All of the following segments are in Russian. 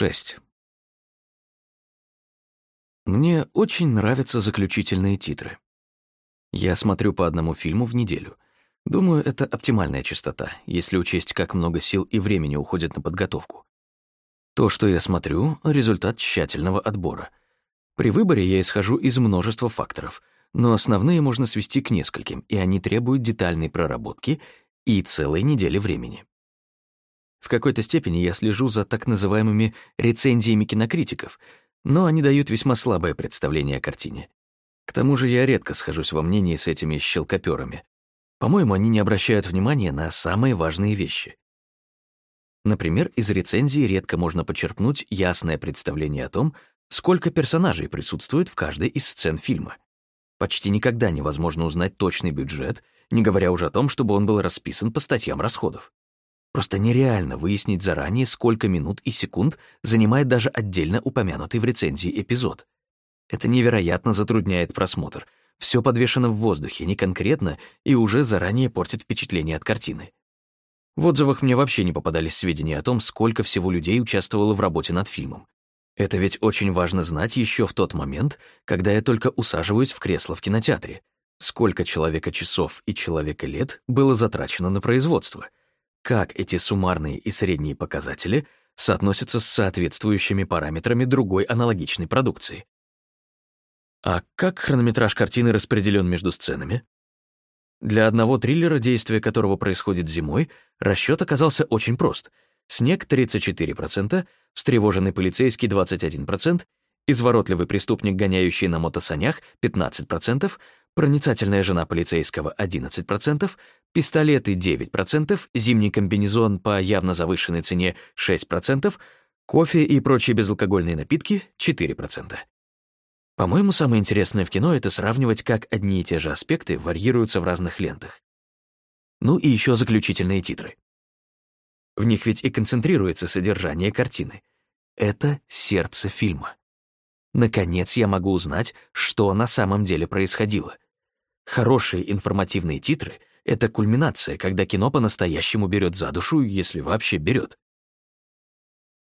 6. Мне очень нравятся заключительные титры. Я смотрю по одному фильму в неделю. Думаю, это оптимальная частота, если учесть, как много сил и времени уходит на подготовку. То, что я смотрю — результат тщательного отбора. При выборе я исхожу из множества факторов, но основные можно свести к нескольким, и они требуют детальной проработки и целой недели времени. В какой-то степени я слежу за так называемыми рецензиями кинокритиков, но они дают весьма слабое представление о картине. К тому же я редко схожусь во мнении с этими щелкоперами. По-моему, они не обращают внимания на самые важные вещи. Например, из рецензии редко можно почерпнуть ясное представление о том, сколько персонажей присутствует в каждой из сцен фильма. Почти никогда невозможно узнать точный бюджет, не говоря уже о том, чтобы он был расписан по статьям расходов. Просто нереально выяснить заранее, сколько минут и секунд занимает даже отдельно упомянутый в рецензии эпизод. Это невероятно затрудняет просмотр. Все подвешено в воздухе, не конкретно, и уже заранее портит впечатление от картины. В отзывах мне вообще не попадались сведения о том, сколько всего людей участвовало в работе над фильмом. Это ведь очень важно знать еще в тот момент, когда я только усаживаюсь в кресло в кинотеатре. Сколько человека часов и человека лет было затрачено на производство — как эти суммарные и средние показатели соотносятся с соответствующими параметрами другой аналогичной продукции. А как хронометраж картины распределен между сценами? Для одного триллера, действие которого происходит зимой, расчет оказался очень прост. Снег — 34%, встревоженный полицейский — 21%, изворотливый преступник, гоняющий на мотосанях — 15%, проницательная жена полицейского — 11%, пистолеты — 9%, зимний комбинезон по явно завышенной цене — 6%, кофе и прочие безалкогольные напитки — 4%. По-моему, самое интересное в кино — это сравнивать, как одни и те же аспекты варьируются в разных лентах. Ну и еще заключительные титры. В них ведь и концентрируется содержание картины. Это сердце фильма. Наконец я могу узнать, что на самом деле происходило. Хорошие информативные титры — это кульминация, когда кино по-настоящему берет за душу, если вообще берет.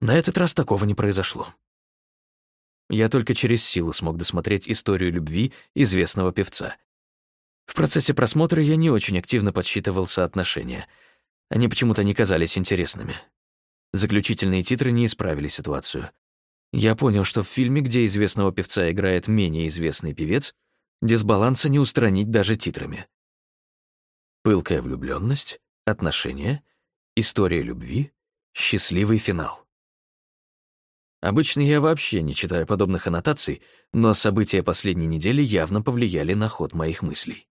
На этот раз такого не произошло. Я только через силу смог досмотреть историю любви известного певца. В процессе просмотра я не очень активно подсчитывал соотношения. Они почему-то не казались интересными. Заключительные титры не исправили ситуацию. Я понял, что в фильме, где известного певца играет менее известный певец, дисбаланса не устранить даже титрами. Пылкая влюбленность, отношения, история любви, счастливый финал. Обычно я вообще не читаю подобных аннотаций, но события последней недели явно повлияли на ход моих мыслей.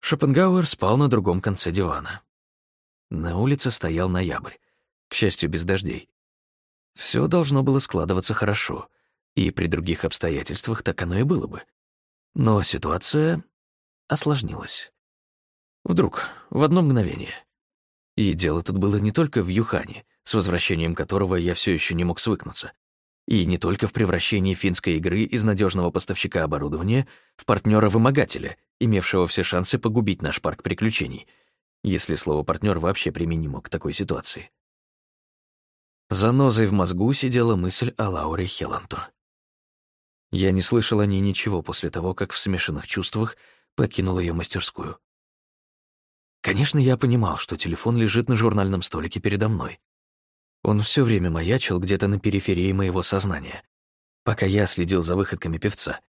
Шопенгауэр спал на другом конце дивана. На улице стоял ноябрь, к счастью, без дождей. Все должно было складываться хорошо, и при других обстоятельствах так оно и было бы. Но ситуация осложнилась. Вдруг, в одно мгновение. И дело тут было не только в Юхане, с возвращением которого я все еще не мог свыкнуться, и не только в превращении финской игры из надежного поставщика оборудования в партнера-вымогателя, имевшего все шансы погубить наш парк приключений, если слово «партнер» вообще применимо к такой ситуации. Занозой в мозгу сидела мысль о Лауре Хелланту. Я не слышал о ней ничего после того, как в смешанных чувствах покинул ее мастерскую. Конечно, я понимал, что телефон лежит на журнальном столике передо мной. Он все время маячил где-то на периферии моего сознания, пока я следил за выходками певца.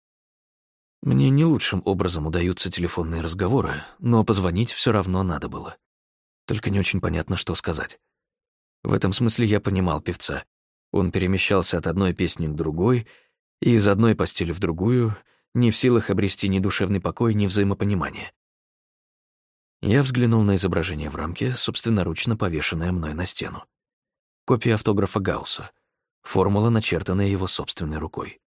Мне не лучшим образом удаются телефонные разговоры, но позвонить все равно надо было. Только не очень понятно, что сказать. В этом смысле я понимал певца. Он перемещался от одной песни к другой и из одной постели в другую, не в силах обрести ни душевный покой, ни взаимопонимание. Я взглянул на изображение в рамке, собственноручно повешенное мной на стену. Копия автографа Гаусса. Формула, начертанная его собственной рукой.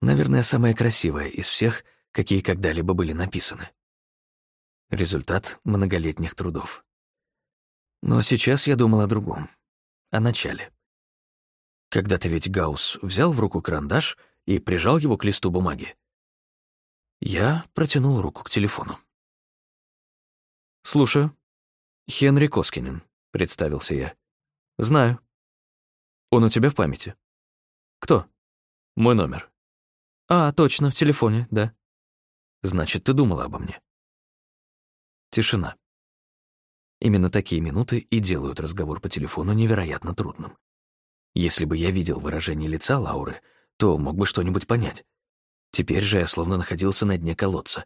Наверное, самая красивая из всех, какие когда-либо были написаны. Результат многолетних трудов. Но сейчас я думал о другом о начале. Когда-то ведь Гаусс взял в руку карандаш и прижал его к листу бумаги. Я протянул руку к телефону. «Слушаю. Хенри Коскинен», — представился я. «Знаю». Он у тебя в памяти. Кто? Мой номер. А, точно, в телефоне, да. Значит, ты думала обо мне. Тишина. Именно такие минуты и делают разговор по телефону невероятно трудным. Если бы я видел выражение лица Лауры, то мог бы что-нибудь понять. Теперь же я словно находился на дне колодца.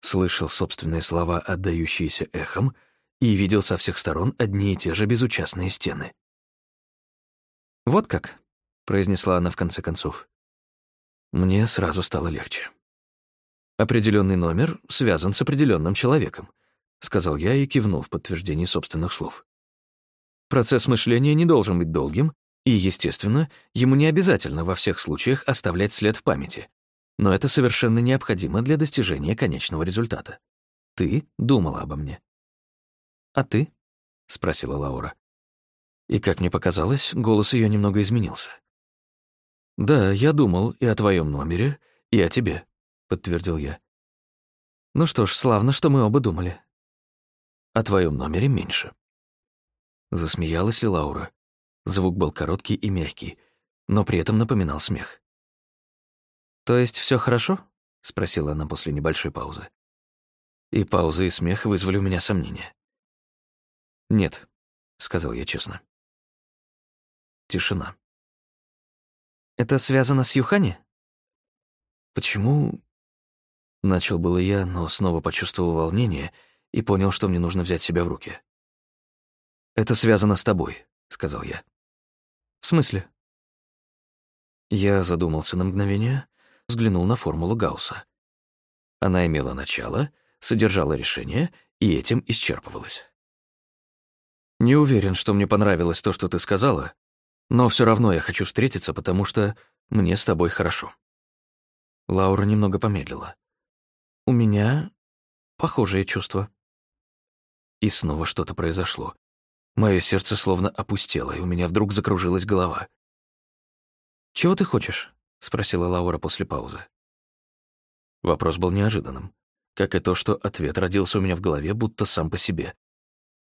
Слышал собственные слова, отдающиеся эхом, и видел со всех сторон одни и те же безучастные стены. «Вот как», — произнесла она в конце концов. Мне сразу стало легче. Определенный номер связан с определенным человеком, сказал я и кивнул в подтверждении собственных слов. Процесс мышления не должен быть долгим, и, естественно, ему не обязательно во всех случаях оставлять след в памяти. Но это совершенно необходимо для достижения конечного результата. Ты думала обо мне. «А ты?» — спросила Лаура. И, как мне показалось, голос ее немного изменился. «Да, я думал и о твоем номере, и о тебе», — подтвердил я. «Ну что ж, славно, что мы оба думали». «О твоем номере меньше». Засмеялась ли Лаура? Звук был короткий и мягкий, но при этом напоминал смех. «То есть все хорошо?» — спросила она после небольшой паузы. И пауза, и смех вызвали у меня сомнения. «Нет», — сказал я честно. Тишина. Это связано с Юхани? Почему? Начал было я, но снова почувствовал волнение и понял, что мне нужно взять себя в руки. Это связано с тобой, сказал я. В смысле? Я задумался на мгновение, взглянул на формулу Гаусса. Она имела начало, содержала решение и этим исчерпывалась. Не уверен, что мне понравилось то, что ты сказала, но все равно я хочу встретиться, потому что мне с тобой хорошо». Лаура немного помедлила. «У меня похожее чувство». И снова что-то произошло. Мое сердце словно опустело, и у меня вдруг закружилась голова. «Чего ты хочешь?» — спросила Лаура после паузы. Вопрос был неожиданным, как и то, что ответ родился у меня в голове, будто сам по себе.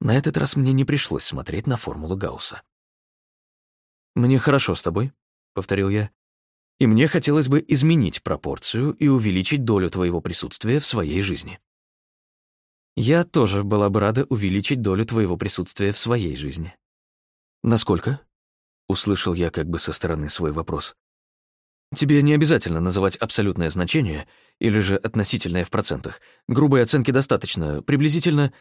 На этот раз мне не пришлось смотреть на формулу Гаусса. «Мне хорошо с тобой», — повторил я. «И мне хотелось бы изменить пропорцию и увеличить долю твоего присутствия в своей жизни». «Я тоже была бы рада увеличить долю твоего присутствия в своей жизни». «Насколько?» — услышал я как бы со стороны свой вопрос. «Тебе не обязательно называть абсолютное значение или же относительное в процентах. Грубой оценки достаточно, приблизительно...»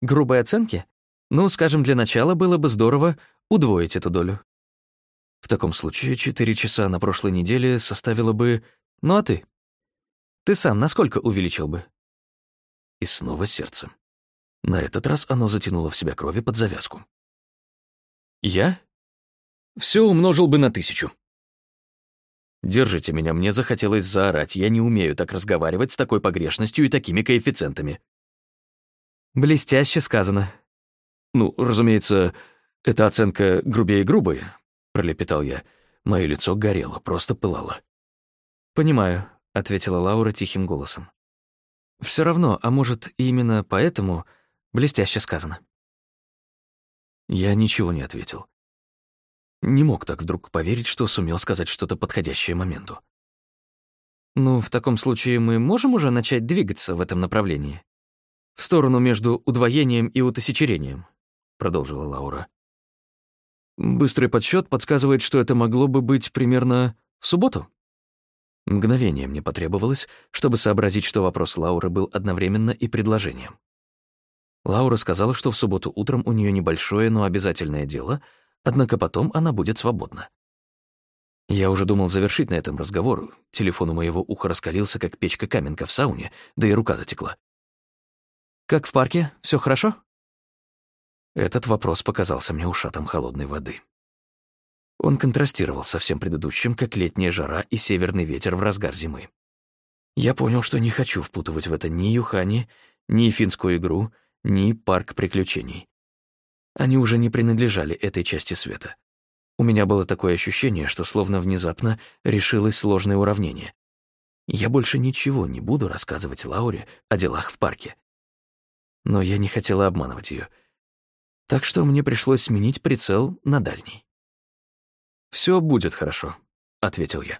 «Грубой оценки? Ну, скажем, для начала было бы здорово удвоить эту долю. В таком случае четыре часа на прошлой неделе составило бы... Ну а ты? Ты сам насколько увеличил бы? И снова сердце. На этот раз оно затянуло в себя крови под завязку. Я? Все умножил бы на тысячу. Держите меня, мне захотелось заорать. Я не умею так разговаривать с такой погрешностью и такими коэффициентами. Блестяще сказано. Ну, разумеется, эта оценка грубее грубой, пролепетал я. Мое лицо горело, просто пылало. «Понимаю», — ответила Лаура тихим голосом. Все равно, а может, именно поэтому блестяще сказано». Я ничего не ответил. Не мог так вдруг поверить, что сумел сказать что-то подходящее моменту. «Ну, в таком случае мы можем уже начать двигаться в этом направлении? В сторону между удвоением и утысячерением», — продолжила Лаура. Быстрый подсчет подсказывает, что это могло бы быть примерно в субботу. Мгновение мне потребовалось, чтобы сообразить, что вопрос Лауры был одновременно и предложением. Лаура сказала, что в субботу утром у нее небольшое, но обязательное дело, однако потом она будет свободна. Я уже думал завершить на этом разговор. Телефон у моего уха раскалился, как печка-каменка в сауне, да и рука затекла. «Как в парке? Все хорошо?» Этот вопрос показался мне ушатом холодной воды. Он контрастировал со всем предыдущим, как летняя жара и северный ветер в разгар зимы. Я понял, что не хочу впутывать в это ни Юхани, ни финскую игру, ни парк приключений. Они уже не принадлежали этой части света. У меня было такое ощущение, что словно внезапно решилось сложное уравнение. Я больше ничего не буду рассказывать Лауре о делах в парке. Но я не хотела обманывать ее — так что мне пришлось сменить прицел на дальний. Все будет хорошо», — ответил я.